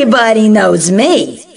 Everybody knows me.